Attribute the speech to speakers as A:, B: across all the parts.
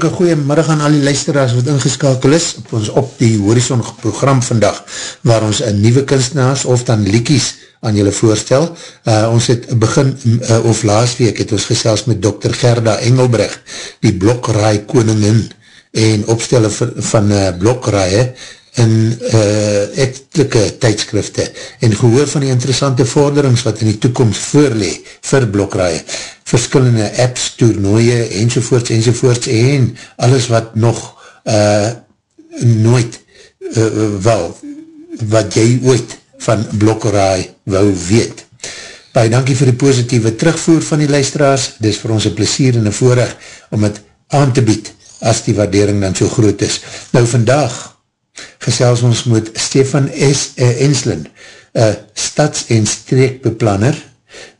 A: Hartelike goeie middag aan al die luisteraars wat ingeskakel is op ons op die Horizon program vandag, waar ons een nieuwe kunstenaars of dan liekies aan julle voorstel. Uh, ons het begin, uh, of laas week het ons gesels met Dr. Gerda Engelbrecht, die blokraai koningin en opstelle van, uh, blokraai in uh, etelike tydskrifte en gehoor van die interessante vorderings wat in die toekomst voorlee vir blokraai verskillende apps, toernooie, enzovoorts, enzovoorts, en alles wat nog uh, nooit, uh, wel, wat jy ooit van blokkerraai wou weet. Baie dankie vir die positieve terugvoer van die luisteraars, dis vir ons een plesier en een voorrecht om het aan te bied, as die waardering dan so groot is. Nou vandag, gesels ons met Stefan S. Uh, Enslen, uh, stads- en streekbeplanner,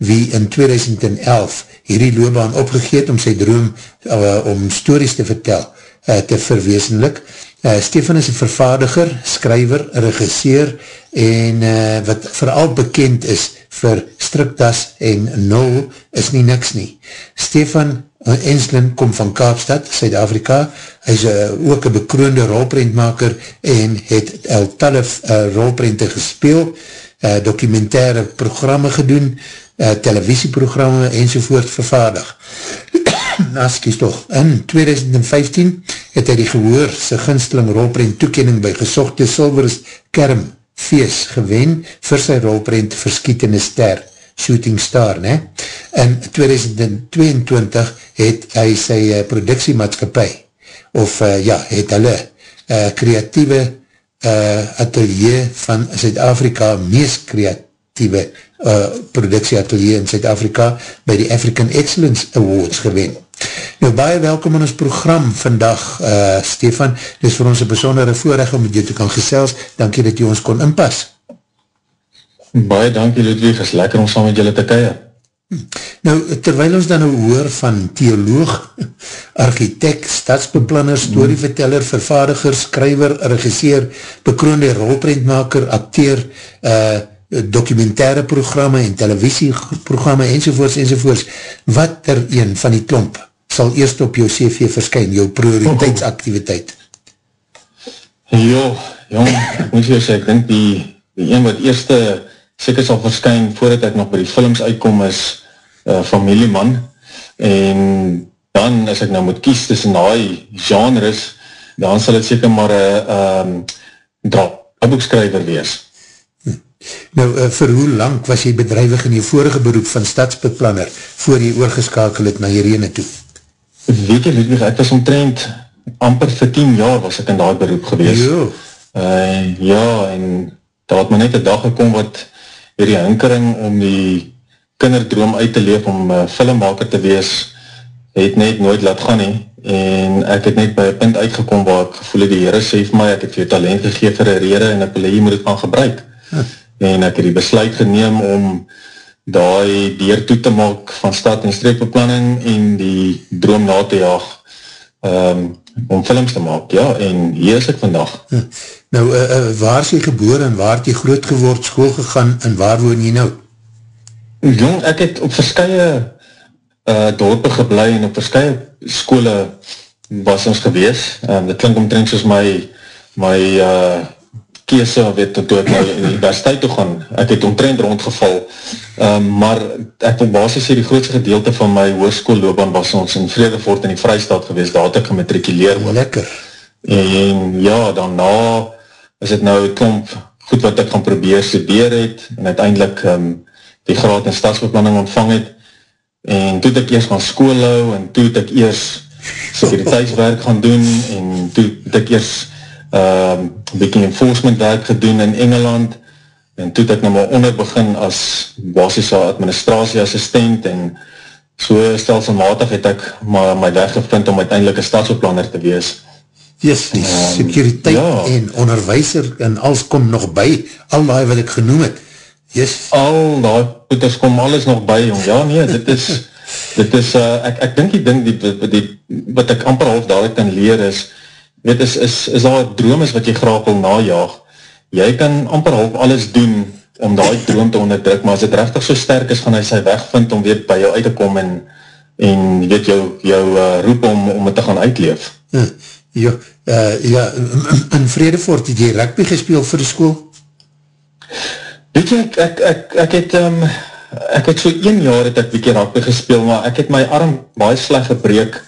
A: wie in 2011 hierdie loopbaan opgegeet om sy droom uh, om stories te vertel, uh, te verwezenlik. Uh, Stefan is een vervaardiger, skryver, regisseur en uh, wat vooral bekend is vir Striktas en Nul is nie niks nie. Stefan Enslin kom van Kaapstad, Suid-Afrika. Hy is uh, ook een bekroonde rolprentmaker en het al talle uh, rolprente gespeel, uh, documentaire programme gedoen, uh, televisieprogramme enzovoort vervaardig. Naskies toch. In 2015 het hy die gehoor sy ginsteling rolprent toekening by gesochte Silvers Kerm feest gewen vir sy rolprent Verskietende Ster, Shooting Star. Ne? In 2022 het hy sy uh, productiemaatskapie of uh, ja, het hulle uh, kreatieve uh, atelier van Zuid-Afrika meest kreatieve uh, productieatelier in Zuid-Afrika by die African Excellence Awards gewen. Nou, baie welkom in ons program vandag, uh, Stefan. Dit is vir ons een besondere voorrecht om met jou te kan gesels. Dankie dat jy ons kon inpas.
B: Baie dankie, Ludwig. is lekker om saam met julle te keie.
A: Nou, terwijl ons dan nou hoor van theoloog, architect, stadsbeplanner, storyverteller, vervaardiger, skryver, regisseur, bekroonde rolprentmaker, acteur, uh, documentaire programme en televisieprogramme enzovoorts enzovoorts, wat er een van die klomp sal eerst op jou CV verskyn, jou prioriteitsactiviteit?
B: Jo, jong, ek moet jou sê, ek denk die, die een wat eerste seker sal verskyn voordat ek nog by die films uitkom is uh, familieman en dan as ek nou moet kies tussen die genres, dan sal het seker maar een um, draaiboekskryver wees.
A: Nou, uh, vir hoe lang was jy bedrijwig in die vorige beroep van stadsbeplanner voor jy oorgeskakel het na Irene toe?
B: Weet jy, Ludwig, ek was omtrend amper vir 10 jaar was ek in die beroep gewees. Uh, ja, en daar had my net een dag gekom wat hierdie hinkering om die kinderdroom uit te leef om uh, filmmaker te wees, het net nooit laat gaan nie. En ek het net by een punt uitgekom waar ek gevoel het, die Heere sê vir my, ek het vir jou talent gegeef vir een rede en ek wil jy moet het gaan gebruik. Huh en ek het die besluit geneem om die deur toe te maak van stad en streekbeplanning en die droom na te jaag um, om films te maak, ja, en hier is ek vandag.
A: Hm. Nou, uh, uh, waar is jy geboor en waar het jy groot geword, school gegaan en waar woon jy nou?
B: Jong, ek het op verskye uh, dorpe geblei en op verskye skole was ons gewees. Um, dit klink omtrent soos my my uh, kese, weet, toe ek nou universiteit toe gaan, ek het omtrend rondgeval, um, maar ek wil basis sê, die grootste gedeelte van my hoerskoolloopbaan was ons in Vredefort in die Vrijstaat gewees, daar het ek gemetrikuleer
A: ook. Lekker.
B: En ja, daarna is het nou klomp goed wat ek gaan probeer studeer het, en uiteindelik um, die graad in stadsbeplanning ontvang het, en toe het ek eers gaan school hou, en toe het ek eers sekuriteitswerk gaan doen, en toe het ek eers uh, bykie enforcement werk gedoen in Engeland en toe het ek nou maar onder begin as basisse administratieassistent en so stelselmatig het ek maar my weg gevind om uiteindelik een stadsoplander te wees.
A: Yes, die um, sekuriteit ja. en onderwijser en alles kom nog by, al die wat ek genoem het. Yes.
B: Al die poeters kom alles nog by, jong. Ja, nee, dit is, dit is, uh, ek, ek dink die ding, die, die, die, wat ek amper half dadelijk kan leer is, weet, is, is, is daar droom is wat jy graag wil najaag. Jy kan amper half alles doen om die droom te onderdruk, maar as het rechtig so sterk is, gaan hy sy weg vind om weer by jou uit te kom en, en weet jou, jou uh, roep om, om het te gaan uitleef.
A: Ja. Ja, uh, ja, in Vredevoort het jy rugby gespeel vir die school?
B: Weet jy, ek, ek, ek, ek het, um, ek het so een jaar het ek bykie rugby gespeel, maar ek het my arm baie sleg gebreek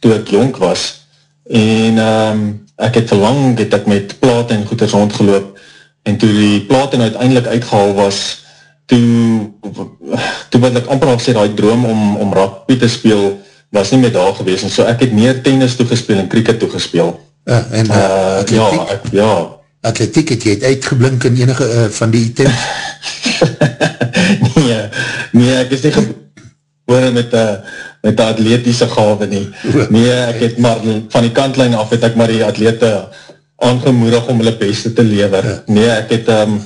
B: toe ek jonk was, en um, ek het verlang, het ek met plaat en goeders rondgeloop, en toe die plaat en uiteindelik uitgehaal was, toe, toe wat ek amper al sê, die droom om, om rugby te speel, was nie meer daar gewees, en so ek het meer tennis toegespeel en cricket toegespeel.
A: Uh, en uh, uh,
B: atletiek? Ja, ek, ja.
A: Atletiek, het jy het uitgeblink in enige uh, van die items?
B: nee, nee, ek is nie geboren met uh, met die atletische gave nie. Nee, ek het maar van die kantlijn af het ek maar die atlete aangemoedig om hulle beste te lever. Ja. Nee, ek het um,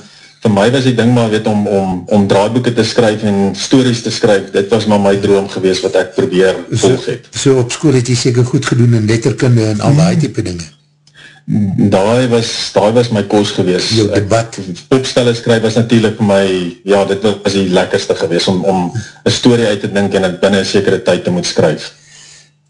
B: vir my was die ding maar weet om, om, om draaiboeken te skryf en stories te skryf, dit was maar my droom gewees wat ek probeer volg het.
A: So, so op school het jy seker goed gedoen in letterkunde en al die type dinge?
B: Daai was, daai was my koos gewees.
A: Jou debat?
B: Opstelle skryf was natuurlijk my, ja, dit was die lekkerste gewees om, om een story uit te dink en het binnen een sekere tyd te moet skryf.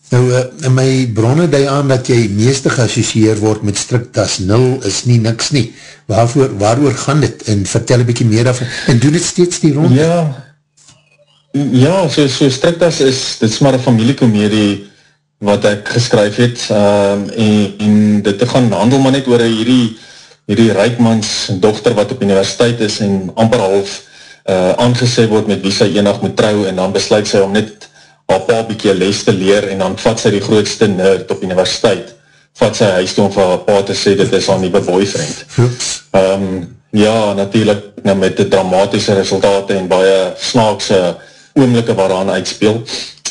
A: Nou, uh, my bronne die aan dat jy meeste geassocieer word met striktas 0 is nie niks nie. Waarvoor, waarover gaan dit? En vertel een bykie meer af. En doen het steeds die ronde?
B: Ja, ja so, so striktas is, dit is maar een familiekomedie wat ek geskryf het. Um, en, en dit gaan handel maar net oor hierdie, hierdie Rijkmans dochter wat op universiteit is en amper half uh, aangesê word met wie sy enig moet trouw en dan besluit sy om net haar pa bykie les te leer en dan vat sy die grootste nerd op universiteit, vat sy huis toe om vir haar pa te sê, dit is haar nieuwe boyfriend. Um, ja, natuurlijk nou met die dramatische resultate en baie snaakse oomlikke waaraan uitspeel.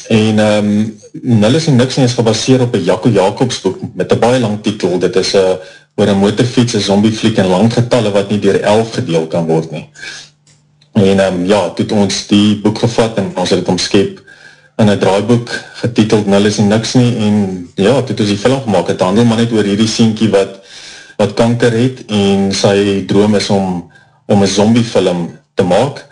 B: En um, Nullis en Nixon is gebaseer op een Jacco Jacobs boek met een baie lang titel. Dit is uh, oor een motorfiets, een zombiefliek en lang getalle wat nie dier elf gedeel kan word nie. En um, ja, toet ons die boek gevat en ons het het omskep in een draaiboek getiteld Nul is nie niks nie en ja, toe het ons die film gemaakt, het handel maar net oor hierdie sienkie wat, wat kanker het en sy droom is om, om een zombie film te maak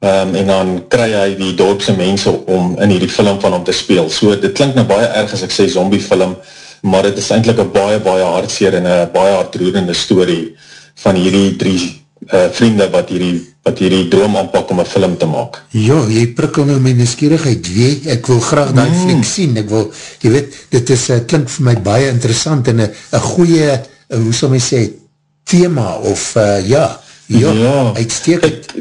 B: um, en dan kry hy die dorpse mense om in hierdie film van hom te speel. So dit klink nou baie erg as ek sê zombie film, maar dit is eindelijk een baie, baie hartseer en een baie hartroerende story van hierdie drie uh, vriende wat hierdie, wat hierdie droom aanpak om een film te maak.
A: Ja, jy prikkel nou my nieuwsgierigheid, weet, ek wil graag die mm. fliek sien, ek wil, jy weet, dit is, uh, klink vir my baie interessant en een goeie, uh, hoe sal my sê, thema of, uh, ja, ja, ja, uitstekend.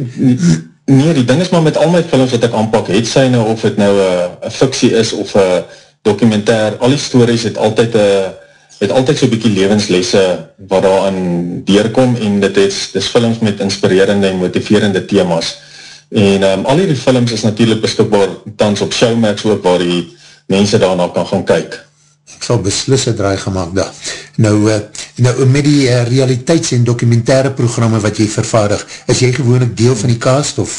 B: Nee, die ding is maar met al my films wat ek aanpak, het sy nou of het nou een fiksie is of een documentair, al die stories het altyd een het altyd so'n bykie levenslesse wat daar aan deurkom en dit is, is films met inspirerende en motiverende thema's. En um, al die films is natuurlijk beskikbaar tans op Showmax ook waar die mense daarna kan gaan kyk.
A: Sal beslisse draai gemaakt daar. Nou, uh, nou met die uh, realiteits- en documentaire programme wat jy vervaardig, is jy gewoon ook deel van die cast of...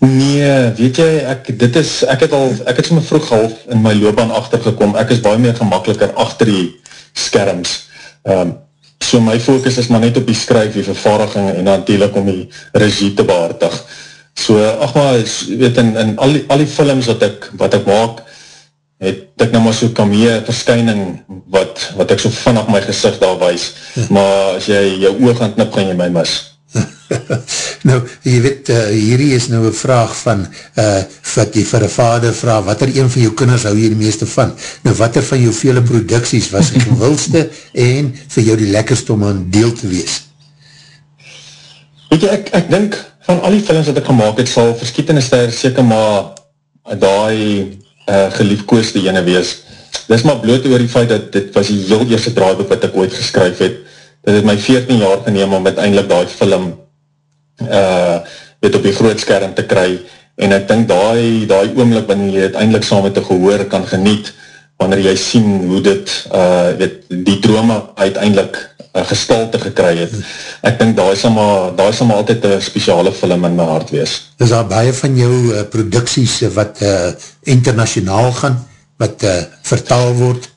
B: Nee, weet jy, ek, dit is, ek het al, ek het my vroeg half in my loopbaan achtergekom, ek is baie meer gemakkeliker achter die skerms. Um, so my focus is maar net op die skryf, die vervaardiging en natuurlijk om die regie te behartig. So, ach maar, weet, in, in al, die, al die films wat ek, wat ek maak, het ek nou maar so kamee verskyning wat, wat ek so vanaf my gezicht daar wees, maar as jy jou oog aan knip, gaan jy my mis.
A: nou, jy weet, uh, hierdie is nou een vraag van, uh, wat jy vir een vader vraag, wat er een van jou kinders hou hier die meeste van? Nou, wat er van jou vele producties was die gewildste en vir jou die lekkerste om aan deel te wees?
B: Weet jy, ek, ek dink, van al die films wat ek gemaakt het, sal verskiet in die ster seker maar die uh, geliefkoosde jene wees. Dit is maar bloot oor die feit dat dit was die heel eerste draaiboek wat ek ooit geskryf het, dit het my 14 jaar geneem om uiteindelik die film uh, weet op die groot skerm te kry en ek dink die, die oomlik wanneer jy uiteindelik saam met die gehoor kan geniet wanneer jy sien hoe dit, uh, weet, die drome uiteindelik gestalte gekry het. Ek dink daar is maar, daar is maar altyd een speciale film in my hart wees.
A: Is daar baie van jou uh, producties wat uh, internationaal gaan, wat uh, vertaal word?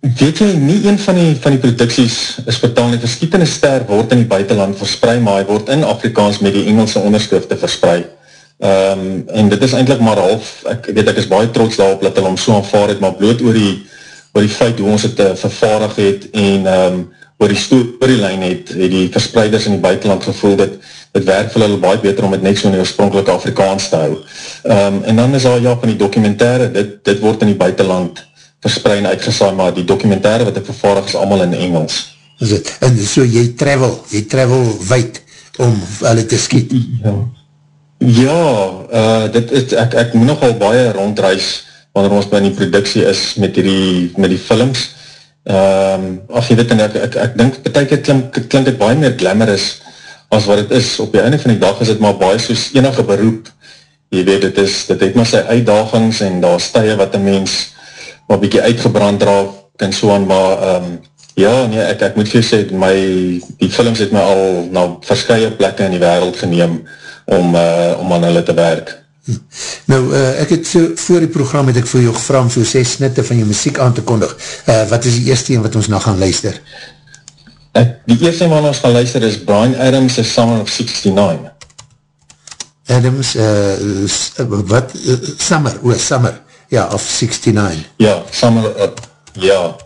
B: Weet jy, nie een van die, van die producties is vertaal nie. Verskietende ster word in die buitenland verspreid, maar hy word in Afrikaans met die Engelse onderskrifte verspreid. Um, en dit is eindelijk maar half, ek weet ek is baie trots daarop dat hulle om so aanvaard het, maar bloot oor die, oor die feit hoe ons het uh, vervaardig het en um, oor die storylijn het, het die verspreiders in die buitenland gevoel dat het werk vir hulle baie beter om het net so in die oorspronkelijke Afrikaans te hou. Um, en dan is al ja van die documentaire, dit, dit word in die buitenland verspreid en uitgesaai, maar die documentaire wat ek vervaardig is allemaal in Engels.
A: Is het, en so jy travel, jy travel wijd om hulle te skiet?
B: Ja. Ja, uh, dit is, ek, ek moet nogal baie rondreis wanneer ons by die productie is met die, met die films. Um, ach, jy weet, en ek, ek, ek dink, betek het klink, klink het baie meer glamorous as wat het is. Op die einde van die dag is het maar baie soos enige beroep. Jy weet, het is, dit het maar sy uitdagings en daar stijge wat een mens maar bykie uitgebrand raak en so aan, maar um, ja, nee, ek, ek moet vir sê, my, die films het my al na verskye plekke in die wereld geneem, om, uh, om aan hulle te werk.
A: Nou, uh, ek het so, voor die program het ek vir jou gevra om so 6 snitte van jou muziek aan te kondig. Uh, wat is die eerste een wat ons nou gaan luister?
B: Ek, die eerste een wat ons gaan luister is Brian Adams' Summer of 69.
A: Adams, uh, wat? Uh, summer, o, oh, Summer, ja, of 69.
B: Ja, Summer, uh, ja.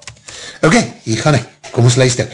A: Ok, hier gaan ek, kom ons luister.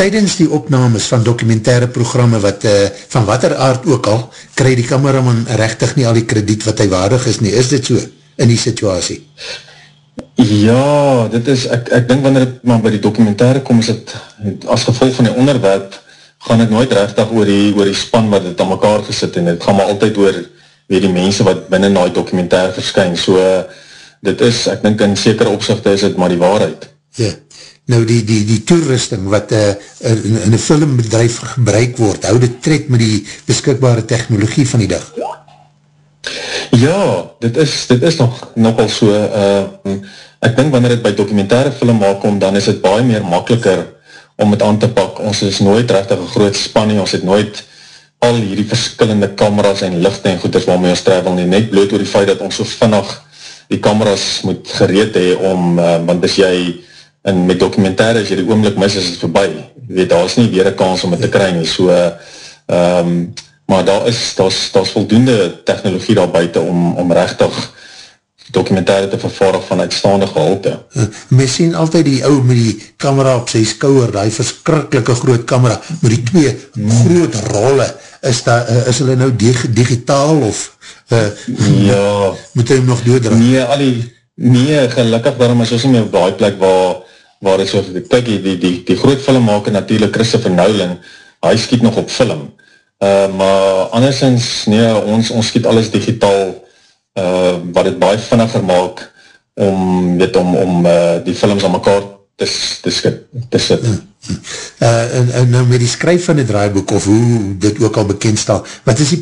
A: Tydens die opnames van documentaire programme wat, uh, van wat er aard ook al, krij die kameraman rechtig nie al die krediet wat hy waardig is nie. Is dit so in die situasie?
B: Ja, dit is, ek, ek denk wanneer het maar by die documentaire kom, is het, as gevolg van die onderwerp, gaan het nooit rechtig oor die, oor die span wat het aan mekaar gesit en het gaan maar altyd oor weer die mense wat binnen na die documentaire verskyn. So, dit is, ek denk in sekere opzichte is het maar die waarheid.
A: Ja, nou die, die, die toerusting wat uh, in, in een filmbedrijf gebruik word, hou dit tred met die beskikbare technologie van die dag?
B: Ja, dit is, dit is nog, nogal so, uh, ek denk wanneer het by documentaire film maak kom, dan is het baie meer makkeliker om het aan te pak. Ons is nooit rechtig een groot spanning, ons het nooit al hierdie verskillende kameras en lichte en goeders waarmee ons travel nie, net bloot oor die feit dat ons so vinnig die kameras moet gereed hee om, uh, want as jy in met documentaire, as jy die oomlik mis, is het voorbij. Weet, daar is nie weer een kans om het te kry nie, so, um, maar daar is, daar is, daar is voldoende technologie daar buiten om, om rechtig documentaire te vervaardig van uitstaande gehalte.
A: Uh, my sien altyd die ou met die camera op sy skouwer, die verskrikkelike groot camera, met die twee hmm. groot rolle, is, da, uh, is hulle nou dig digitaal of uh,
B: ja,
A: moet hy hem nog doodra?
B: Nee, Ali, nee, gelukkig daarom is ons nie meer op die plek waar, waar het so, kyk, die, die, die, die groot filmmaker natuurlijk, Christopher Nolan, hy skiet nog op film, uh, maar andersens, nee, ons, ons skiet alles digitaal, uh, wat het baie vinniger maak om, weet, om, om uh, die films aan mekaar te, te, skit, te sit.
A: Uh, en, en nou met die skryf van die draaiboek of hoe dit ook al bekend stel, wat is die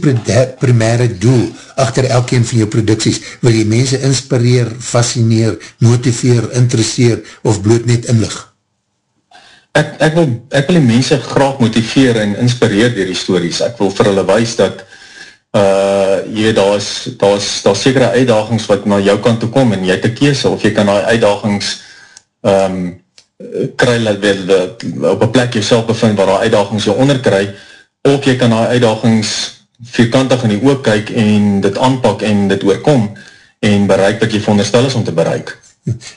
A: primaire doel achter elkeen van jou producties? Wil jy mense inspireer, fascineer, motiveer, interesseer of bloot net inlig?
B: Ek, ek, wil, ek wil die mense graag motiveer en inspireer dier die stories. Ek wil vir hulle wees dat uh, jy weet, daar is, daar is, daar is sekere uitdagings wat na jou kant toe kom en jy te kees, of jy kan die uitdagings um, kry, dat op een plek jyself bevind waar die uitdagings jou onderkry, of jy kan die uitdagings vierkantig in die oog kyk en dit aanpak en dit oorkom en bereik wat jy veronderstel is om te bereik.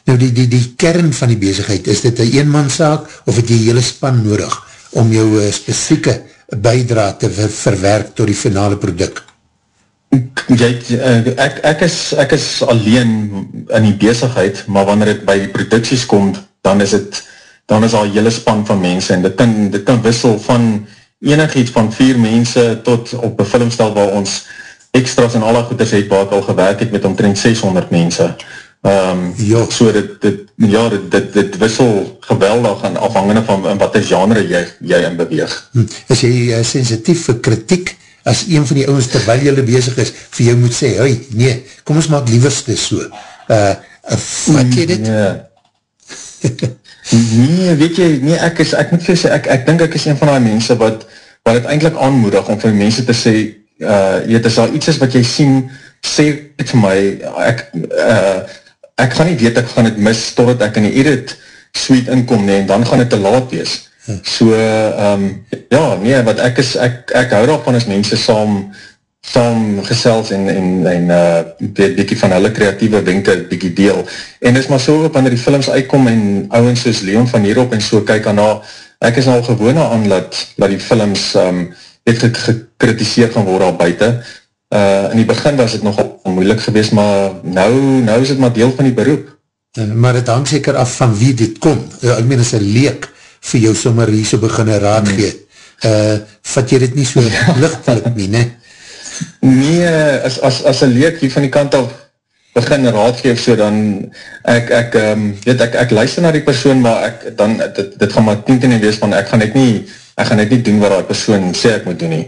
A: Nou die, die, die kern van die bezigheid, is dit een eenmanszaak of het jy hele span nodig om jou uh, specifieke bijdra te ver, verwerk door die finale product?
B: Jy, eh, ek, ek, is, ek is alleen in die bezigheid, maar wanneer het by die producties kom, dan is het dan is al hele span van mense en dit kan, dit kan wissel van enig iets van vier mense tot op een filmstel waar ons extras en alle goeders het waar ek al gewerk het met omtrent 600 mense. Um, ja. So dit, dit, ja, dit, dit, dit wissel geweldig en afhangende van wat is genre jy, jy in beweeg.
A: Hm. Is jy uh, sensitief vir kritiek as een van die ouwens terwijl jylle bezig is vir jou moet sê, hoi, nee, kom ons maak lieverste so. Uh, uh, wat jy dit?
B: Ja. Nee, weet jy, nee, ek is, ek moet vir sê, ek, ek dink ek is een van die mense wat, wat het eindelijk aanmoedig om vir mense te sê, uh, jy het is al iets is wat jy sien, sê het vir my, ek, uh, ek gaan nie weet, ek gaan het mis, totdat ek in die edit suite inkom nie, en dan gaan het te laat wees. So, um, ja, nee, wat ek is, ek, ek hou daarvan as mense saam, saam gesels en, en, en uh, bykie van hulle kreatieve wenke bykie deel. En is maar so, wanneer die films uitkom en ouwens soos Leon van hierop en so kyk aan na, ek is al gewone aan dat, dat die films um, het gekritiseerd gaan word al buiten, uh, in die begin was het nogal moeilik geweest, maar nou, nou is het maar deel van die beroep.
A: Uh, maar het hang seker af van wie dit kom. Uh, ek meen, as een leek vir jou sommer hier so begin raad hmm. gee, uh, vat jy dit nie so lichtelijk nie, ne?
B: Nee, as, as, as een leek hier van die kant af begin raad geef, so dan ek, ek, um, weet, ek, ek luister na die persoon, maar ek, dan, dit, dit gaan maar tien ten wees van, ek gaan net nie ek gaan net nie doen wat die persoon sê ek moet doen nie.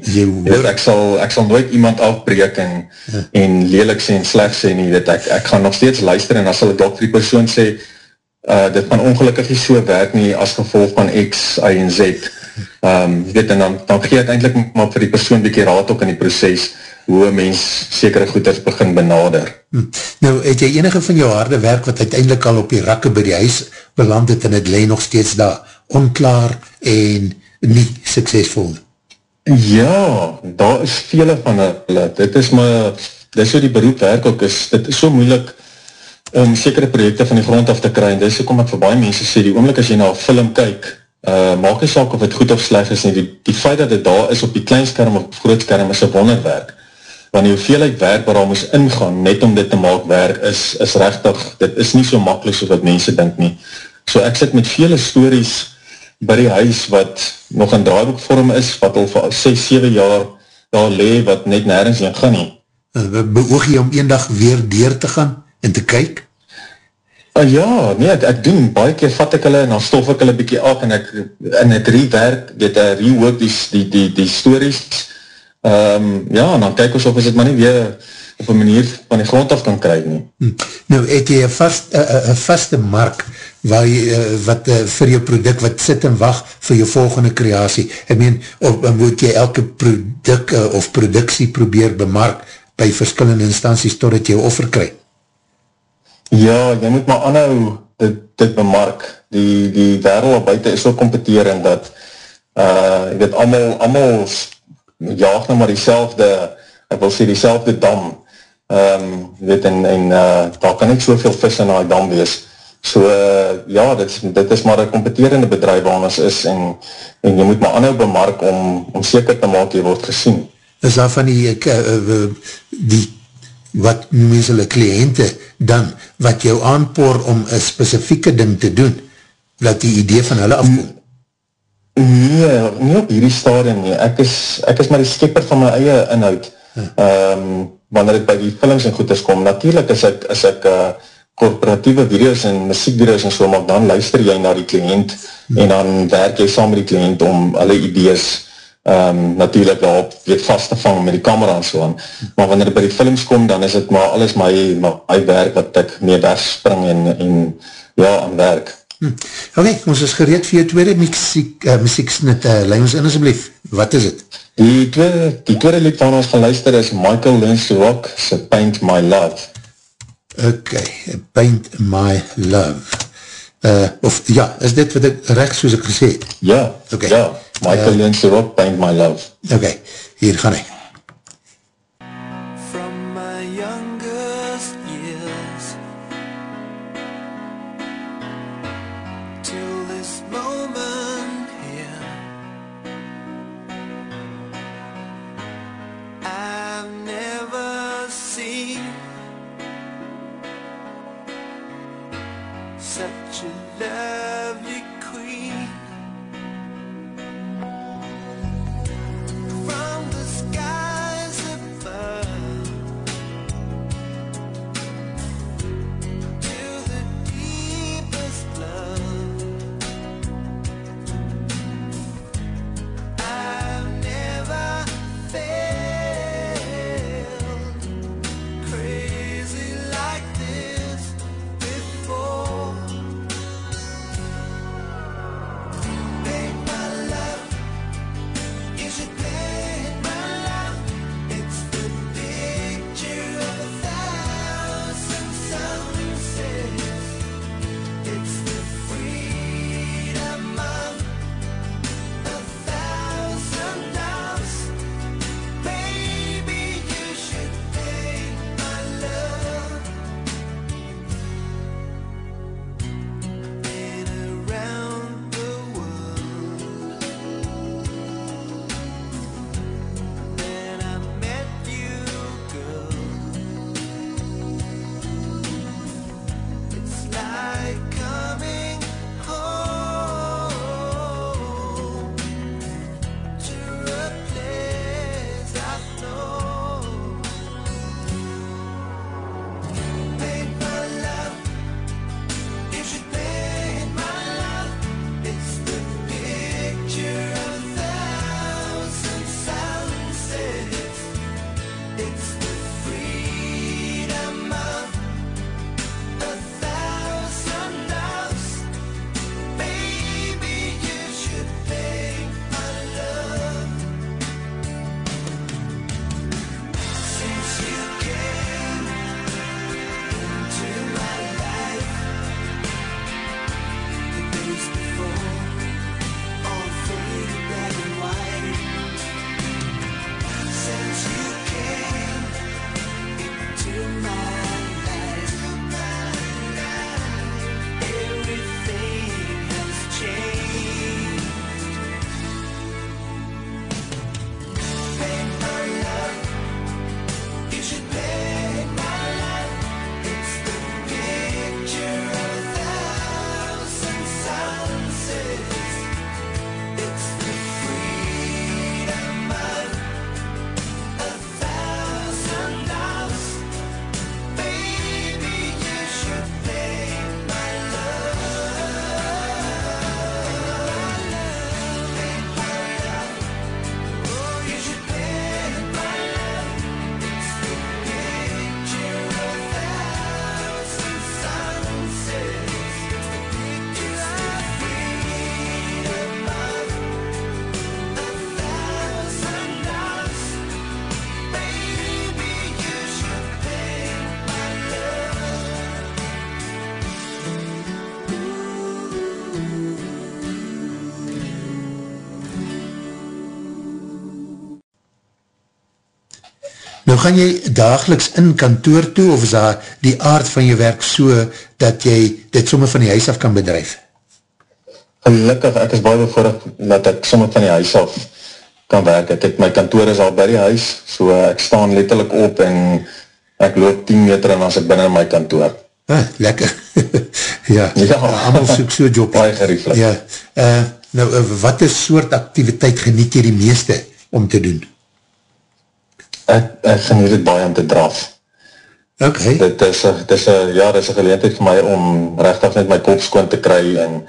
B: Weet, ek, sal, ek sal nooit iemand afbreek en, ja. en lelik sê en slecht sê nie. Weet, ek, ek gaan nog steeds luister en as sal ek die persoon sê, uh, dit gaan ongelukkig nie so werk nie as gevolg van X, Y en Z. Um, weet, en dan, dan gee ek eindelijk maar vir die persoon bykie raad ook in die proces hoe een mens sekere goeders begin benader.
A: Hm. Nou, het jy enige van jou harde werk wat uiteindelik al op die rakke by die huis beland het en het leen nog steeds daar onklaar en nie suksesvol.
B: Ja, daar is vele van hulle. Dit is maar, dit is so die beroep werk ook is, dit is so moeilik om sekere projekte van die grond af te kry, en dit is ook om ek vir baie mense sê, die oomlik as jy na film kyk, uh, maak nie saak of het goed of sleg is nie, die, die feit dat het daar is op die kleinskerm of grootskerm is een wonderwerk, want die hoeveelheid werk waar moes ingaan, net om dit te maak werk, is, is rechtig, dit is nie so makkelijk so wat mense denk nie. So ek sit met vele stories by die huis wat nog in draaiboekvorm is, wat al vir 6, 7 jaar daar lee, wat net nergens in gaan nie.
A: Uh, beoog jy om een dag weer deur te gaan en te kyk?
B: Uh, ja, nee, ek, ek doen, baie keer vat ek hulle en dan stof ek hulle bykie af en ek in het rewerk, weet, uh, rework die, die, die, die stories, um, ja, en dan kyk ons of is het maar nie weer op een manier van die grond af kan kry nie. Hm.
A: Nou, het jy een vast, uh, vaste mark waar jy, uh, wat uh, vir jou product, wat sit en wacht vir jou volgende kreatie? Ek meen, of moet jy elke product uh, of productie probeer bemark by verskillende instanties totdat jy offer krijg?
B: Ja, jy moet maar anhou dit, dit bemark. Die, die wereld buiten is so competerend dat uh, ek weet, allemaal, allemaal jaag nou maar die selfde, ek wil sê die selfde dam. Um, weet, en, en uh, daar kan nie soveel vis in die dam wees. So, uh, ja, dit, dit is maar een competerende bedrijf waar ons is en, en jy moet maar anhou bemark om, om seker te maak jy word gesien.
A: Is daar van die, ek, uh, die wat noem ons hulle kliënte dan, wat jou aanpoor om een specifieke ding te doen, dat die idee van hulle afkom?
B: Nee, nie op hierdie stadium nie. Ek is, ek is maar die skipper van my eie inhoud. Hm. Um, wanneer ek by die films en goeders kom, natuurlijk is ek, is ek uh, corporatieve video's en muziekvideo's en so, maar dan luister jy na die kliënt hm. en dan werk jy saam met die kliënt om alle idees um, natuurlijk daarop weet vast te vang met die camera en so aan. Maar wanneer ek by die films kom, dan is het maar alles my, my werk wat ek mee wegspring en, en ja, aan werk.
A: Hm. Oké, okay, ons is gereed vir jou tweede muziek, uh, muzieksnit, uh, leid ons in asblief, wat is het?
B: Die tweede, die tweede lied van ons geluister is Michael Lynch Rock, se Paint My Love.
A: Oké, okay, Paint My Love. Uh, of ja, is dit wat ek recht soos ek gesê het?
B: Ja, okay. ja. Michael uh, Lynch Rock, Paint My Love.
A: Ok, hier gaan ek. Nou gaan jy dageliks in kantoor toe, of is daar die aard van jou werk so, dat jy dit somme van die huis af kan bedrijf?
B: Gelukkig, ek is baie bevoordig dat ek somme van die huis af kan werk. Ek het my kantoor is al by die huis, so ek staan letterlijk op en ek loop 10 meter en as ek binnen my kantoor.
A: Ah, lekker. ja, ja. allemaal soek so job.
B: Baie gerieflik.
A: Ja, uh, nou, wat is soort activiteit geniet jy die meeste om te doen?
B: Ek, ek geniet het baie om te draf.
A: Ok.
B: Dit is, dit is, ja, dit is een geleentheid vir my om rechtig net my kop skoon te kry en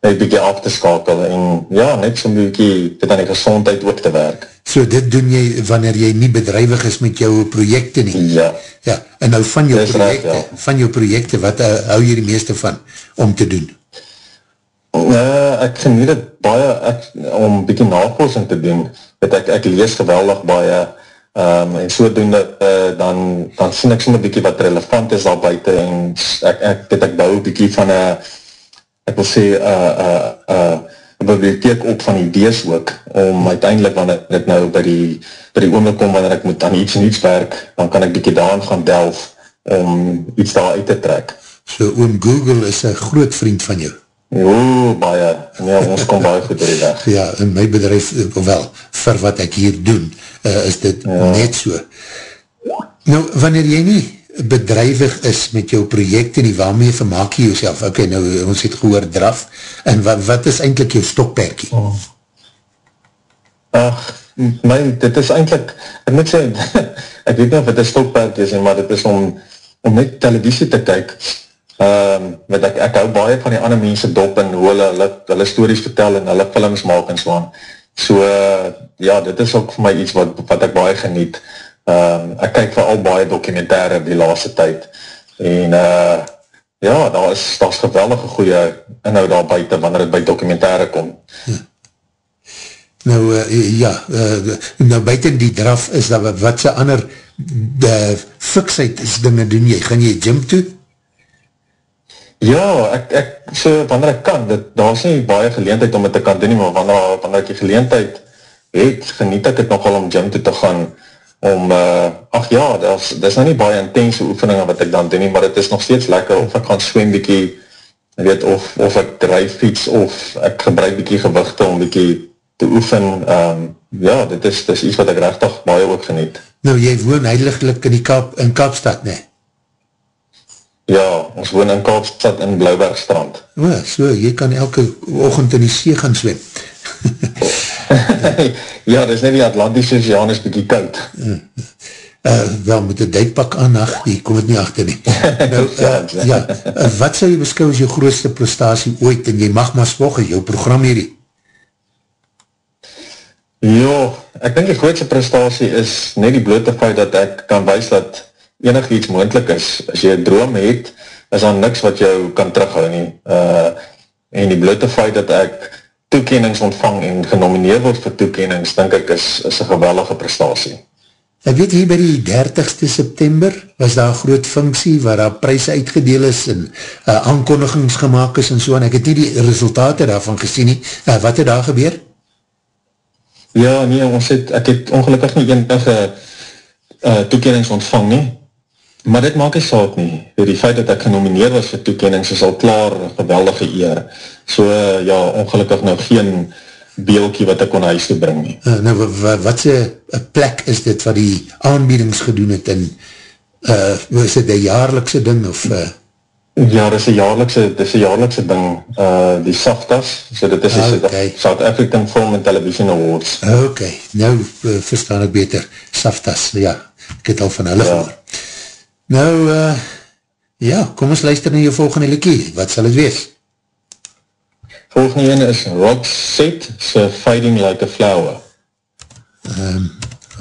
B: net bykie af te skakel en ja, net so'n bykie dit aan die gezondheid ook te werk.
A: So dit doen jy wanneer jy nie bedrijwig is met jou projekte nie?
B: Ja.
A: Ja, en nou van jou projekte, ja. van jou projekte, wat uh, hou jy die meeste van om te doen?
B: Uh, ek geniet het baie ek, om bykie navolsing te doen. Het ek, ek lees geweldig baie um, en so doen dat, uh, dan, dan sien ek soms een bykie wat relevant is daar buiten en ek, ek, dit ek bouw bykie van een ek wil sê, uh, uh, uh, bibliotheek op van idees ook, om uiteindelik, wanneer dit nou by die, by die oomlik kom, wanneer ek moet aan iets en iets werk, dan kan ek bykie daarin gaan delf, om iets daar uit te trek.
A: So, oom Google is een groot vriend van jou?
B: Jo, baie. Nee, ons kom baie goed door die weg.
A: Ja, in my bedrijf, wel, vir wat ek hier doen, uh, is dit ja. net so. Nou, wanneer jy nie bedrijwig is met jou projekte nie, waarmee vermaak jy jouself? Ok, nou, ons het gehoor draf, en wat, wat is eindelijk jou stokperkie? Oh.
B: Ach, my, dit is eindelijk, ek moet sê, ek weet nie of het een stokperkie is, maar dit is om, om net televisie te kyk, um, met ek, ek hou baie van die ander mense dop en hoe hulle, hulle, hulle stories vertel en hulle films maak en so aan. So, ja, dit is ook vir my iets wat, wat ek baie geniet, um, ek kyk vir al baie documentaire die laaste tyd, en uh, ja, daar is, daar is geweldige goeie inhoud daar buiten, wanneer het by documentaire kom. Hm.
A: Nou, uh, ja, uh, nou buiten die draf is dat wat sy ander de fiksheid is dinge doen jy, gaan jy gym toe?
B: Ja, ek, ek, so, wanneer ek kan, dit, daar is nie baie geleentheid om het te kan doen, maar wanneer, wanneer ek die geleentheid het, geniet ek het nogal om gym toe te gaan, om, uh, ach ja, dat is nou nie baie intense oefeninge wat ek dan doen nie, maar het is nog steeds lekker, of ek gaan swem bykie, weet, of, of ek drijf fiets, of ek gebruik bykie gewichte om bykie te oefen, um, ja, dit is, dit is iets wat ek rechtig baie ook geniet.
A: Nou, jy woon heiliglik in die Kaap, in Kaapstad, nee?
B: Ja, ons woon in Kaapstad in Blauwbergstrand.
A: O, so, jy kan elke ochend in die see gaan zwem.
B: ja, dit is net die Atlantische Oceaan is bykie koud.
A: Uh, wel, met die duikpak aan, ach, die kom het nie achter nie. nou, uh, ja, uh, wat sal jy beskou as jou grootste prestatie ooit, en jy mag maar spog, jou program hierdie?
B: Jo, ek denk die grootste prestatie is net die blote feit dat ek kan wees dat enig iets moendlik is. As jy een droom het, is daar niks wat jou kan terughou nie. Uh, en die blote feit dat ek toekennings ontvang en genomineer word vir toekennings, denk ek is, is een geweldige prestatie.
A: Ek weet hier by die 30ste September was daar groot funksie waar daar prijs uitgedeel is en uh, aankondigings gemaakt is en so en ek het nie die resultate daarvan gesien nie. Uh, wat het daar gebeur?
B: Ja, nee, ons het, ek het ongelukkig nie enige uh, toekennings ontvang nie, maar dit maak nie saak nie. Die feit dat ek genomineer was vir toekennings is al klaar geweldige eer. So ja, ongelukkig nou geen beelkie wat ek kon huis te bring nie.
A: Uh, nou, wat se plek is dit wat die aanbiedings gedoen het en uh, is dit een jaarlikse ding of... Uh?
B: Ja, dit is een jaarlikse, dit is een jaarlikse ding, uh, die SAFTAS, so dit is okay. South African Film and Television Awards.
A: Ok, nou uh, verstaan ek beter, SAFTAS, ja, ek het al van hulle ja. gehoor. Nou, uh, ja, kom ons luister na jou volgende liekie, wat sal het wees?
B: Volgende ene is Roxette, so Fading Like a Flower.
A: Um,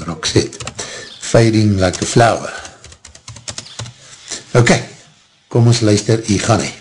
A: Roxette, Fading Like a Flower. Ok, kom ons luister, hier gaan hy.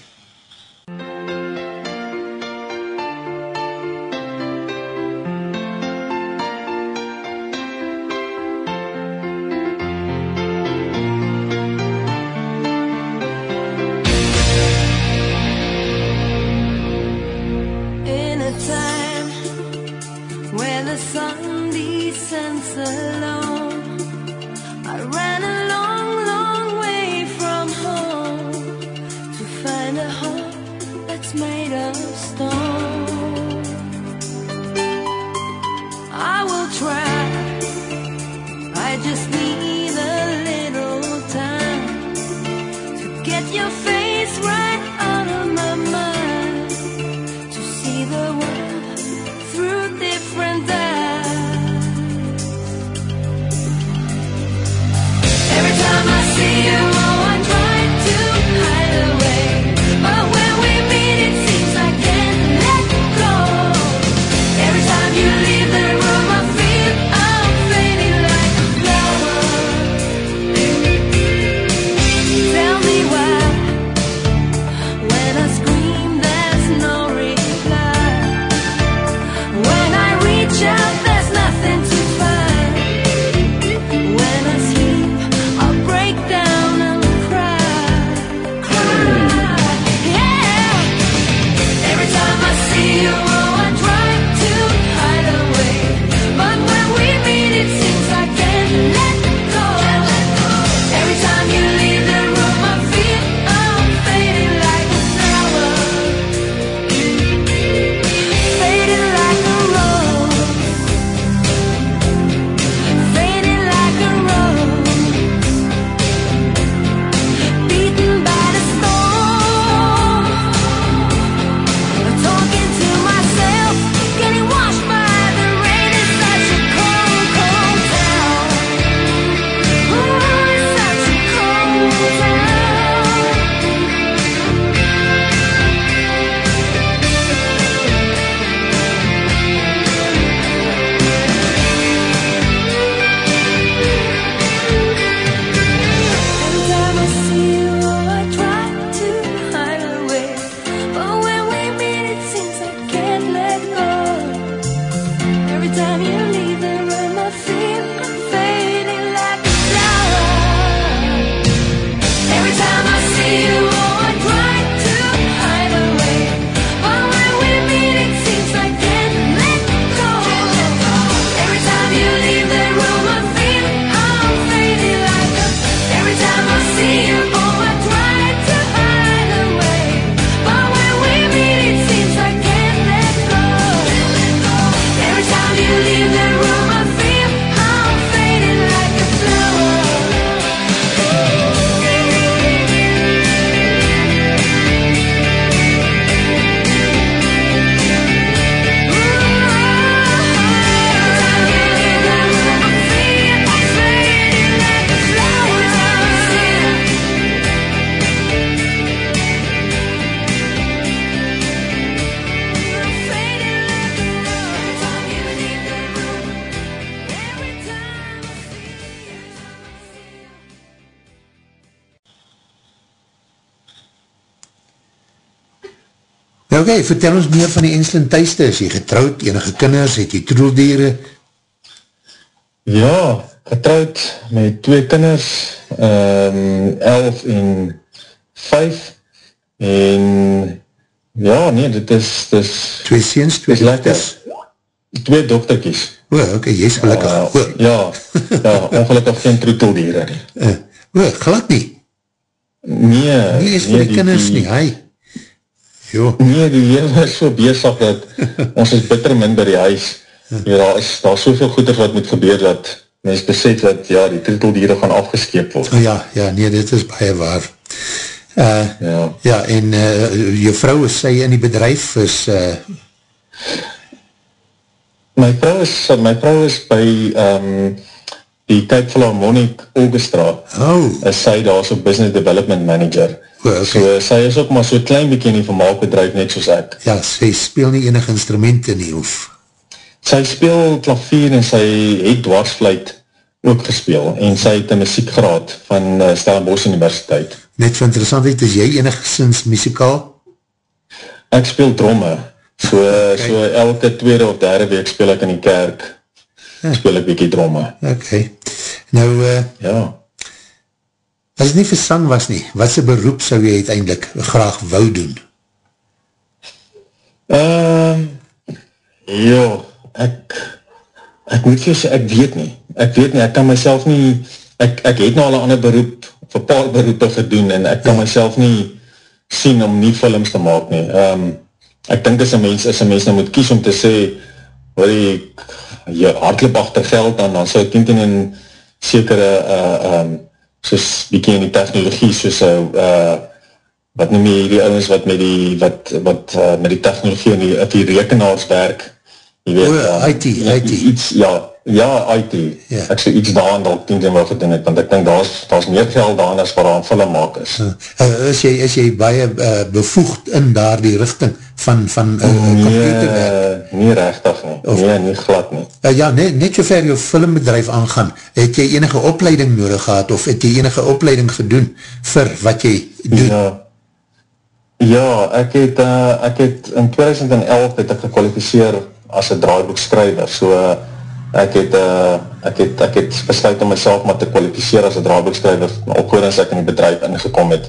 A: Ok, vertel ons meer van die Ensland thuiste. Is jy getrouwd, enige kinders, het jy troeldieren?
B: Ja, getrouwd met twee kinders, um, elf en vijf, en ja, nee, dit is... Dit
A: twee seens, twee dochters?
B: Twee dochterkies.
A: O, ok, jy is gelukkig.
B: Uh, ja, ja, ongelukkig geen troeldieren.
A: Uh, o, glad nie?
B: Nee.
A: Nie is vir nee, die kinders die, nie, hy.
B: Jo. Nee, die leven is so bezig dat ons is bitter min by die huis. Ja, daar is daar soveel goeders wat moet gebeur dat mens besef dat ja, die triteldieren gaan afgeskeep word.
A: Oh, ja, ja, nee, dit is baie waar. Uh, ja. ja, en uh, jou vrou is sy in die bedrijf is... Uh...
B: My vrou is, my vrou is by um, die Cape Philharmonic Orchestra.
A: Oh.
B: Is sy daar so Business Development Manager.
A: Oh, okay.
B: So sy is ook maar so klein bykie in die vermaakbedrijf net soos ek.
A: Ja, sy speel nie enig instrumenten nie, of?
B: Sy speel klavier en sy het dwarsvluit ook gespeel en sy het een muziekgraad van uh, Stellenbosch Universiteit.
A: Net van interessantheid, is jy enigszins muzikaal?
B: Ek speel dromme. So, okay. so elke tweede of derde week speel ek in die kerk. Ja. Speel ek bykie dromme.
A: Ok. Nou, uh,
B: ja.
A: As nie vir sang was nie, wat sy beroep sou jy uiteindelik graag wou doen?
B: Um, ja, ek, ek moet vir sê, ek weet nie. Ek weet nie, ek kan myself nie ek, ek het nou al een ander beroep, of een paar beroepe gedoen, en ek kan ja. myself nie sien om nie films te maak nie. Um, ek dink as een mens, as een mens nou moet kies om te sê, wat die, je hartloop achter geld, dan, dan sal ek dink in een sekere, uh, um, soos bykie in die technologie, soos, uh, wat noem jy die ouwens wat met die, wat, wat, uh, met die technologie en die, die rekenaars werk,
C: jy weet, oh, uh, IT, IT.
B: Iets, ja, Ja, IT. Ja. Ek sê iets daar en dat tien ten wel gedoen het, want ek denk daar is, daar is meer geld daar as waar aan film maak is. Uh,
C: is, jy, is jy baie uh, bevoegd in daar die richting van, van uh, nee, computerwerk?
B: Nee, rechtig nie. Of, nee, nie glad nie.
C: Uh, ja, net, net so ver jou filmbedrijf aangaan, het jy enige opleiding nodig gehad, of het jy enige opleiding gedoen vir wat jy doen?
B: Ja, ja ek, het, uh, ek het in 2011 het ek gekwalificeer as een draaiboekskryver, so uh, ek het, uh, ek het, ek het besluit om myself maar te kwalificeer as een draaiboekskrijver, alkoorens ek in die bedrijf ingekom het,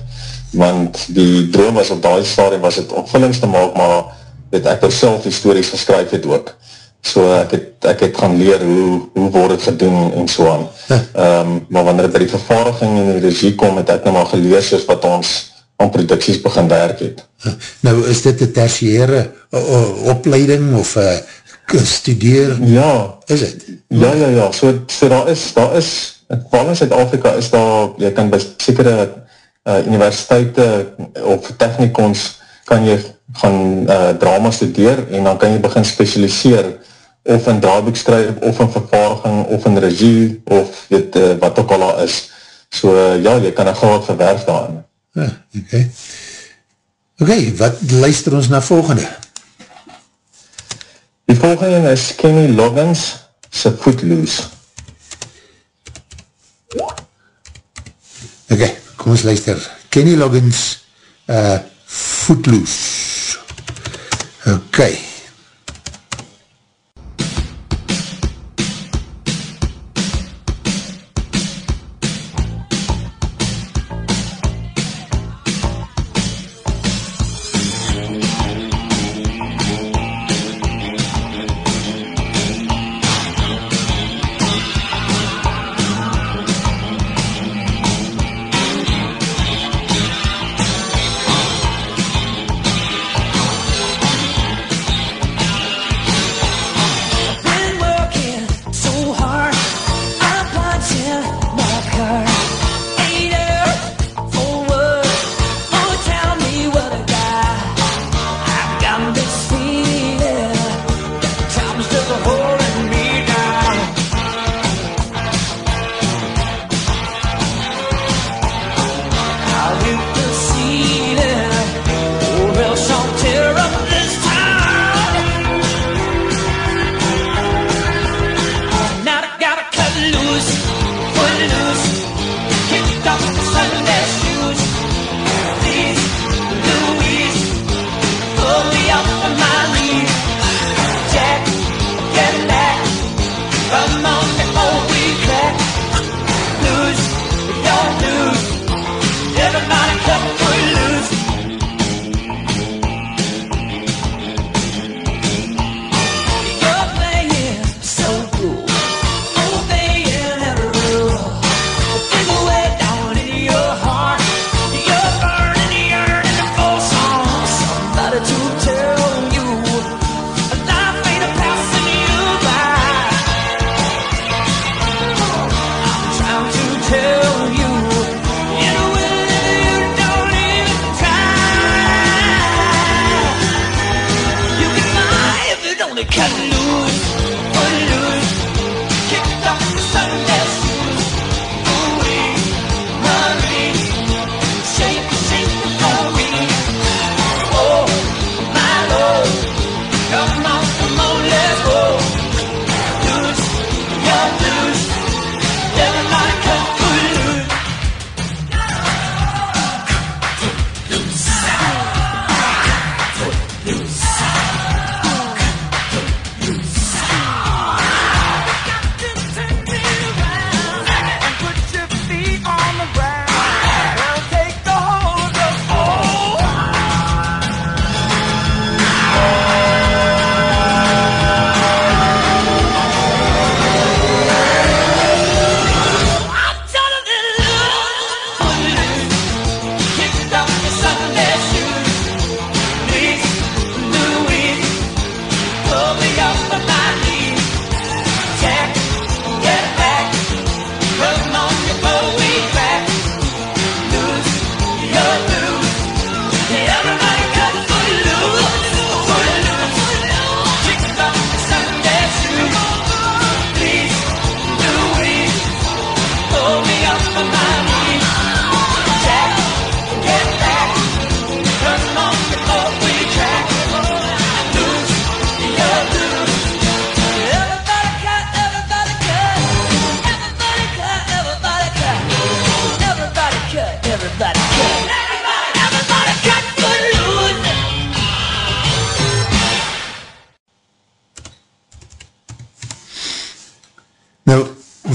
B: want die droom was op die stadium was het opvullings te maak, maar het ek er self histories geskryf het ook. So ek het, ek het gaan leer hoe, hoe word het gedoen en so aan. Um, maar wanneer het by die vervaardiging en die regie kom, het ek nou maar geleer soos wat ons aan producties begin werk het.
C: Nou is dit een tertiaire opleiding of uh, studeer?
B: Ja.
C: Is het?
B: Ja, ja, ja. So, so daar is, daar is, vooral in Zuid-Afrika is daar, jy kan by sekere uh, universiteite of technikons kan jy gaan uh, drama studeer en dan kan jy begin specialiseer of in draaiboek skryf, of in vervaardiging, of in regie, of weet, uh, wat ook al daar is. So uh, ja, jy kan een gehad verwerf daarin.
C: Ja, oké. Okay. Oké, okay, wat luister ons na volgende?
B: Die volgende is Kenny Loggins se Footloose.
C: Ok, kom ons luister. Kenny Loggins uh, Footloose. Oké. Okay.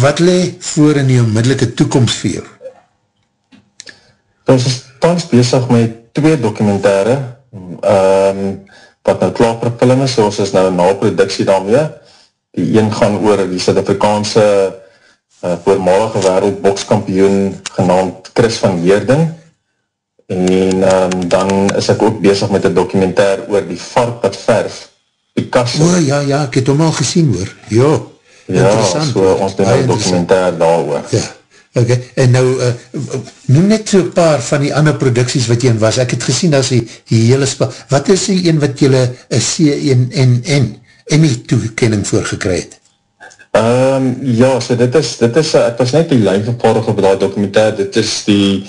A: Wat le voor in die onmiddellike toekomst vir jou?
B: Ons is thans bezig met twee documentaire, um, wat nou klaar vervulling is, soos is nou na productie daarmee. Die een gaan oor die Suid-Afrikaanse uh, voormalige wereldbokskampioen genaamd Chris van Heerding, en um, dan is ek ook bezig met een documentaire oor die vark wat verf, Picasso.
A: O, ja, ja, ek het hom al gesien hoor, jo,
B: ja, so ons doen een documentaire daar oor.
A: Ja, ok, en nou, uh, noem net so paar van die ander producties wat jy in was, ek het gesien as die, die hele spel, wat is die een wat jylle een C-N-N-N, Emmy toekenning voorgekry het?
B: Um, ja, so dit is, dit is, ek was net die lijnvervaardig op die documentaire, dit is die,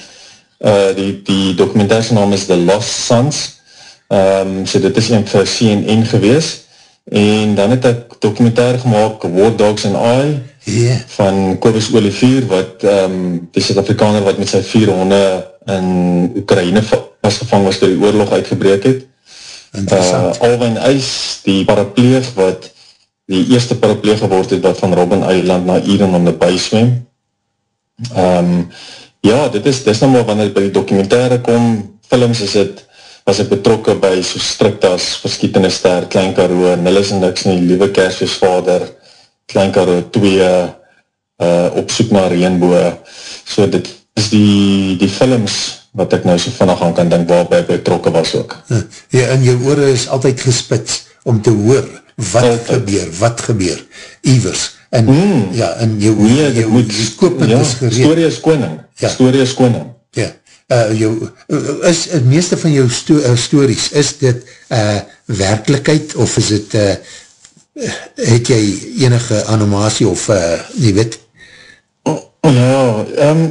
B: uh, die, die documentaire naam is The Lost Sons, um, so dit is een vir CNN gewees, en dan het ek documentaire gemaakt, War Dogs and I,
A: yeah.
B: van Kobus Olivier, wat um, die Zuid-Afrikaner wat met sy vier honde in Oekraïne vastgevang was, door die oorlog uitgebreek het. Uh, Alwijn Eis, die parapleeg wat die eerste parapleeg geword het, wat van Robben Eiland na Iren om de bijswem. Um, Ja, dit is, dit is nou maar wanneer by die documentaire kom, films is het, was ek betrokken by so strikt as Verskietende Ster, Klein Karoo, Nillis en Niks nie, Liewe Kersfeestvader, Klein Karoo 2, uh, Op soek na Reenboe, so dit is die, die films wat ek nou so vannig aan kan denk, waarby ek betrokken was ook.
A: Ja, en jou oore is altyd gespits om te hoor wat altyd. gebeur, wat gebeur, Ivers, en mm. ja, en jou,
B: nee, jou, moet, jou skooppunt ja, is gereed. Story is koning. Ja. Story is koning.
A: Uh, jou, uh, is het meeste van jou sto uh, stories, is dit uh, werkelijkheid of is het uh, het jy enige animatie of uh, nie weet?
B: Ja, um,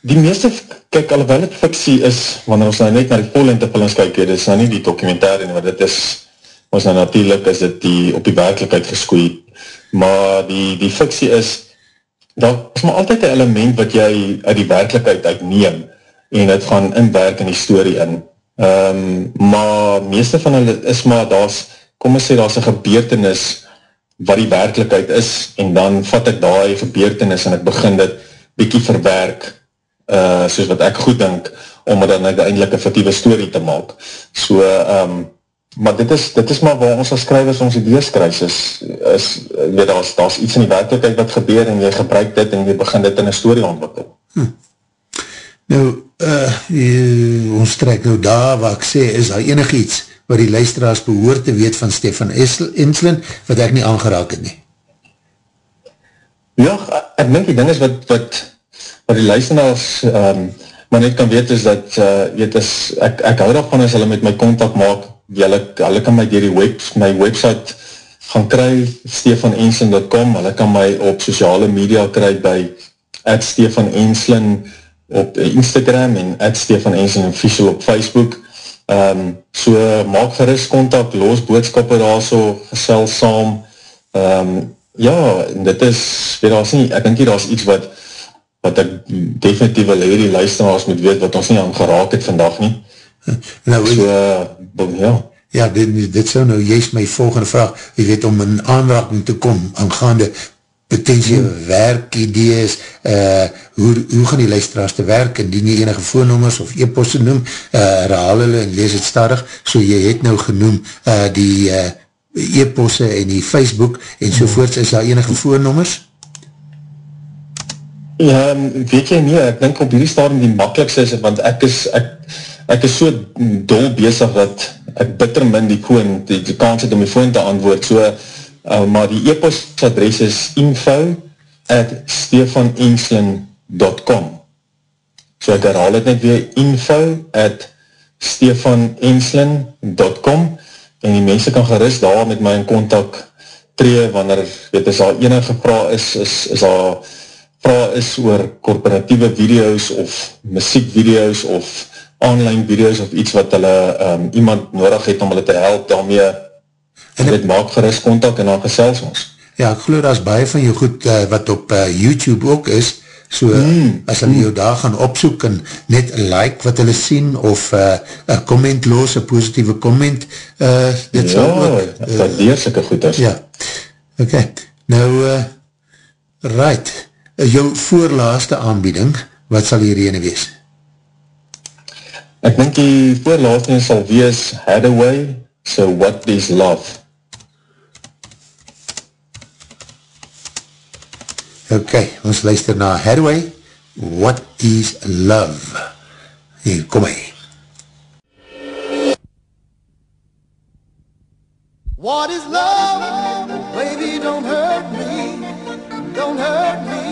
B: die meeste, kyk, alhoewel het fiksie is, wanneer ons nou net naar die vollente films kyk, dit is nou nie die documentaire, maar dit is, ons nou natuurlijk is dit die op die werkelijkheid geskoeid, maar die, die fiksie is, daar is maar altyd een element wat jy uit die werkelijkheid uitneem, en het gaan inwerk in die story in. Um, maar meeste van hulle is maar, daar is, kom ons sê, daar is een gebeurtenis wat die werkelijkheid is, en dan vat ek daar die gebeurtenis, en ek begin dit bykie verwerk, uh, soos wat ek goed denk, om dan uiteindelik een fictieve story te maak. So, um, maar dit is, dit is maar waar ons als skrywers ons idees kruis is, is weet, daar is, daar is iets in die werkelijkheid wat gebeur en jy gebruik dit en jy begin dit in een story ontwikkel. Hm.
A: Nou, uh, jy, ons trek nou daar waar ek sê, is daar enig iets wat die luisteraars behoor te weet van Stefan Enslin, wat ek nie aangeraak het nie?
B: Ja, ek denk die ding is wat, wat, wat die luisteraars um, maar net kan weet is dat, uh, weet is, ek, ek hou daarvan as hulle met my contact maak, hulle, hulle kan my dier die web, my website gaan kry, stefanenslin.com, hulle kan my op sociale media kry by at stefanenslin op Instagram en at stefanenslin official op Facebook. Um, so maak gerust contact, los boodskappe daar so, gesel saam. Um, ja, dit is, weet daar nie, ek denk hier daar is iets wat wat ek definitief wil hier die luisteraars moet weet, wat ons nie aan geraak het vandag nie.
A: Nou, so, uh, ja. Ja, dit, dit sou nou juist my volgende vraag, jy weet, om in aanraking te kom, aangaande potentieel hmm. werkidees, uh, hoe, hoe gaan die luisteraars te werk, en die nie enige voornommers of e-posten noem, uh, herhaal hulle en lees het stadig, so jy het nou genoem uh, die uh, e-posten en die Facebook en sovoorts, is daar enige voornommers?
B: Ja, weet jy nie, ek denk op hierdie stadium die makkelijkste is, want ek is, ek, ek is so dol bezig dat ek bitter min die koon, die, die kans het om die phone te antwoord, so, uh, maar die e-post adres is info at stefanenslin.com so ek herhaal het net weer info at stefanenslin.com en die mense kan gerust daar met my in contact tree, wanneer, weet, as daar enige vraag is, is, is daar vraag is oor korporatieve video's of muziekvideo's of online video's of iets wat hulle um, iemand nodig het om hulle te help daarmee en dit maak gerust contact en dan gesels ons.
A: Ja, ek geloof daar is baie van jou goed uh, wat op uh, YouTube ook is, so mm. as hulle mm. jou daar gaan opsoek en net like wat hulle sien of eh, een uh, comment los, een positieve comment, uh, dit ja, sal ook...
B: Ja, dat deerslike goed is.
A: Ja, ok, nou, uh, right, jou voorlaaste aanbieding, wat sal hier ene wees?
B: Ek denk die voorlaaste sal wees Hathaway, so what is love?
A: Ok, ons luister na Hathaway, What is Love? Hier, kom hy.
C: What is love? Baby, don't hurt me, don't hurt me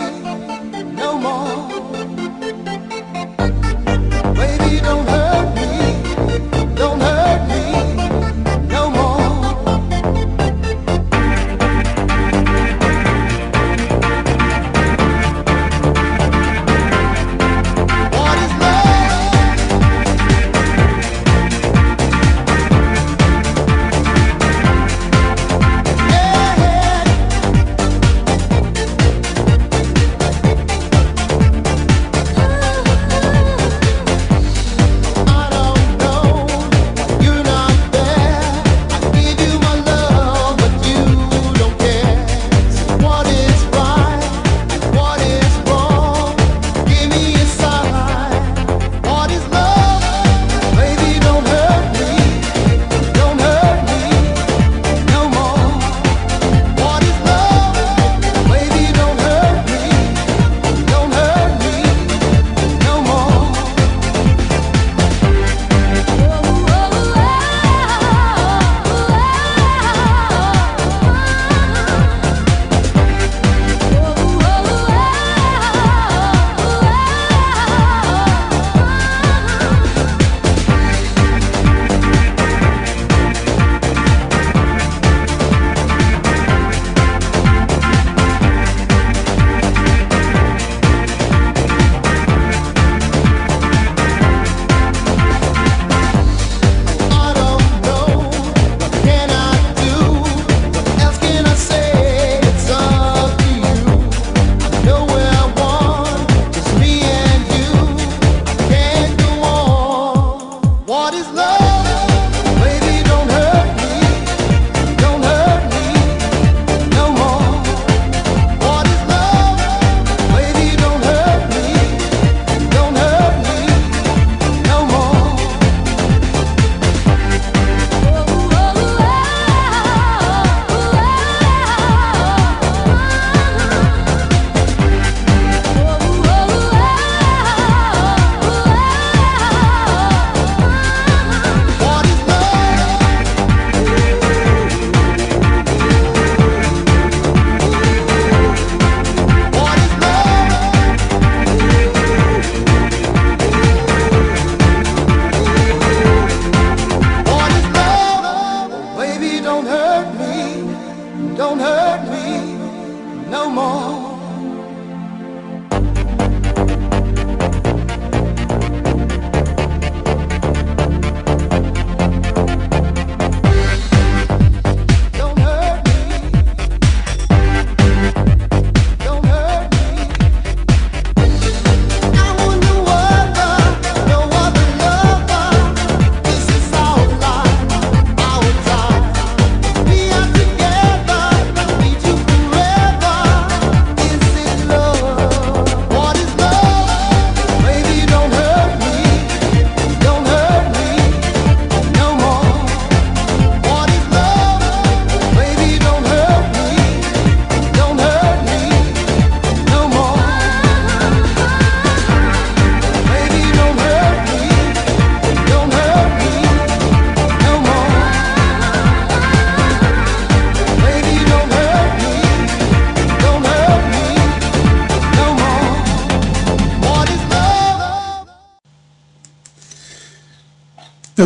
C: no more. Baby, don't hurt me.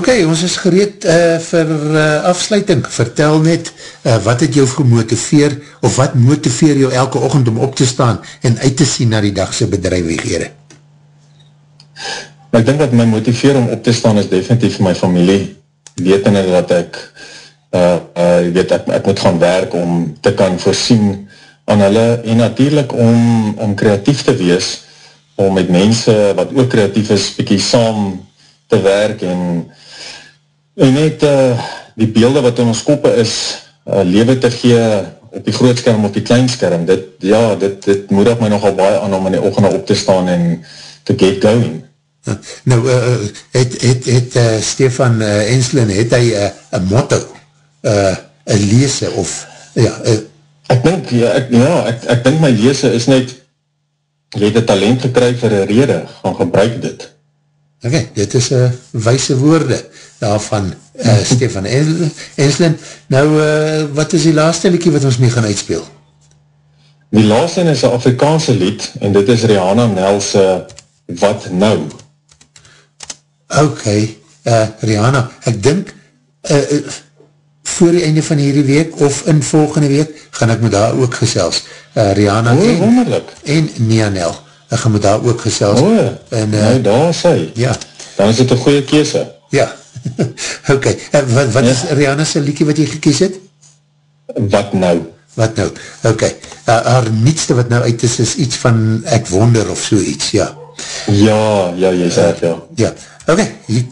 A: Ok, ons is gereed uh, vir uh, afsluiting. Vertel net, uh, wat het jou gemotiveer, of wat motiveer jou elke ochtend om op te staan en uit te sien na die dagse bedrijwighede?
B: Nou, ek denk dat my motiveer om op te staan is definitief my familie. Wetende dat ek, uh, uh, weet, ek, ek moet gaan werk om te kan voorsien aan hulle en natuurlijk om, om creatief te wees, om met mense wat ook creatief is, bykie saam te werk en en net uh, eh, die beelde wat in ons koppe is, uh, lewe te gee op die grootskerm of die kleinskerm, dit, ja, dit, dit moedig my nogal baie aan om in die ochtend op te staan en te get going.
A: Ja, nou, uh, het, het, het uh, Stefan uh, Enslin, het hy een uh, motto, een uh, leese of, ja, uh,
B: Ek denk, ja, ek, ja, ek, ek denk my leese is net, jy het een talent gekry vir een rede, gaan gebruik dit.
A: Oké, okay, dit is uh, wijse woorde daarvan uh, Stefan Enslin. Nou, uh, wat is die laatste liekie wat ons mee gaan uitspeel?
B: Die laatste is een Afrikaanse lied, en dit is Rihanna Nels, Wat Nou?
A: Ok, uh, Rihanna, ek dink uh, uh, voor die einde van hierdie week of in volgende week gaan ek met daar ook gesels. Uh, Rihanna
B: oh,
A: en,
B: wonderlik.
A: en Nianel, ek gaan met daar ook gesels.
B: Oh,
A: en,
B: uh, nou daar hy.
A: Ja.
B: Dan is dit een goeie kese.
A: Ja, ok. Uh, wat wat ja. is Rihanna's liekie wat jy gekies het?
B: Wat nou?
A: Wat nou? Ok. Uh, haar nietste wat nou uit is, is iets van ek wonder of so iets, ja.
B: Ja, ja, jy sê het, ja.
A: Ja, ok, hier,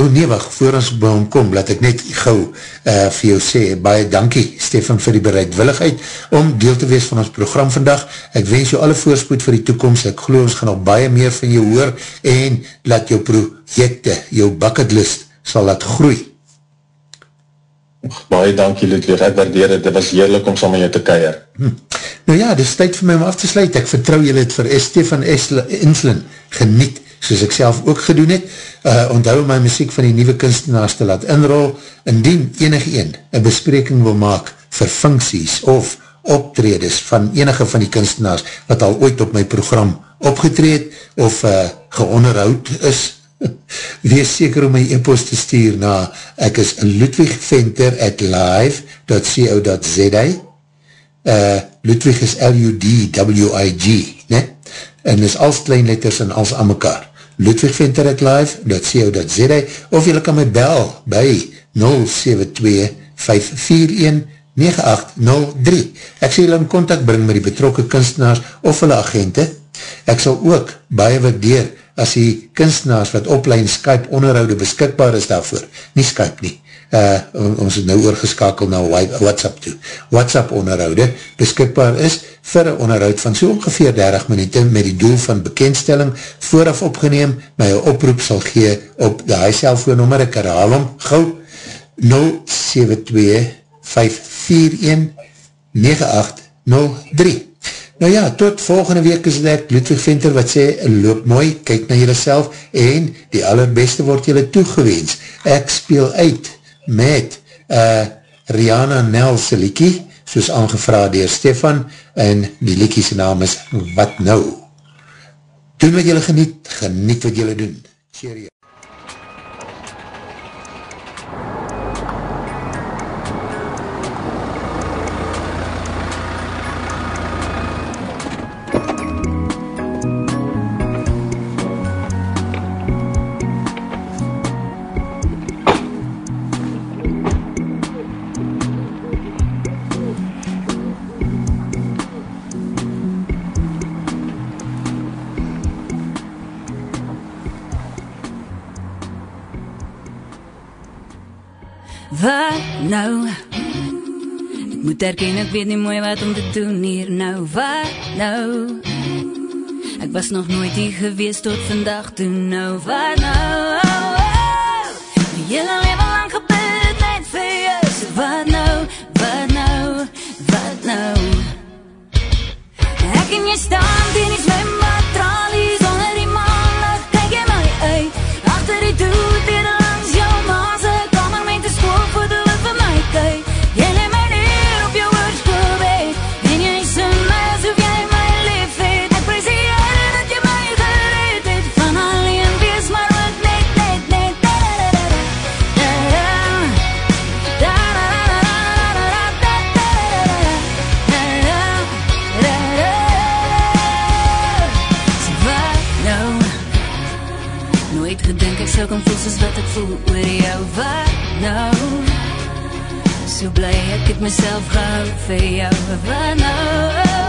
A: oh nee, wacht, voor ons by hom kom, laat ek net gauw uh, vir jou sê, baie dankie, Stefan, vir die bereidwilligheid, om deel te wees van ons program vandag, ek wens jou alle voorspoed vir die toekomst, ek geloof ons gaan nog baie meer van jou hoor, en laat jou projekte, jou bucketlist, sal laat groei.
B: Baie dankie, Ludwig, ek waardeer het, dit was heerlijk om saam met jou te keier.
A: Hm. Nou ja, dit is tyd vir my om af te sluit, ek vertrouw julle het vir Stefan Inslin geniet, soos ek self ook gedoen het, uh, onthou my muziek van die nieuwe kunstenaars te laat inrol, indien enig een een bespreking wil maak vir funksies of optredes van enige van die kunstenaars wat al ooit op my program opgetreed of uh, geonderhoud is, wees seker om my e-post te stuur na ek is ludwigventer at live.co.za uh, Ludwig is L-U-D-W-I-G ne? en is als kleinletters en als aan mekaar. Ludwigventer at live.co.za of jylle kan my bel by 072-541-9803 ek sê jylle in contact bring met die betrokke kunstenaars of hulle agente. Ek sal ook baie waardeer as die kunstenaars wat oplein Skype onderhoude beskikbaar is daarvoor, nie Skype nie, uh, ons is nou oorgeskakel na WhatsApp toe, WhatsApp onderhoude beskikbaar is vir een onderhoud van so ongeveer 30 minuten met die doel van bekendstelling vooraf opgeneem, my oproep sal gee op die huisselfoonnummer, ek herhaal om, gauw. 072 541 9803 Nou ja, tot volgende week is dit Ludwig Venter wat sê, loop mooi, kyk na jylle self en die allerbeste word jylle toegeweens. Ek speel uit met uh, Rihanna Nelse liekie, soos aangevra dier Stefan en die liekie sy naam is Wat Nou? Doen wat jylle geniet, geniet wat jylle doen. Cheerio.
D: Nou? Ek moet erken ek weet nie mooi wat om te doen hier nou. Wat nou? Ek was nog nooit hier gewees tot vandag toe nou. Wat nou? Oh, oh. My hele lewe lang gebid net vir jou. So wat nou? Wat nou? Wat nou? Ek en jy staan soos wat ek voel oor jou Wat nou? So bly ek het myself gehou vir jou Wat nou?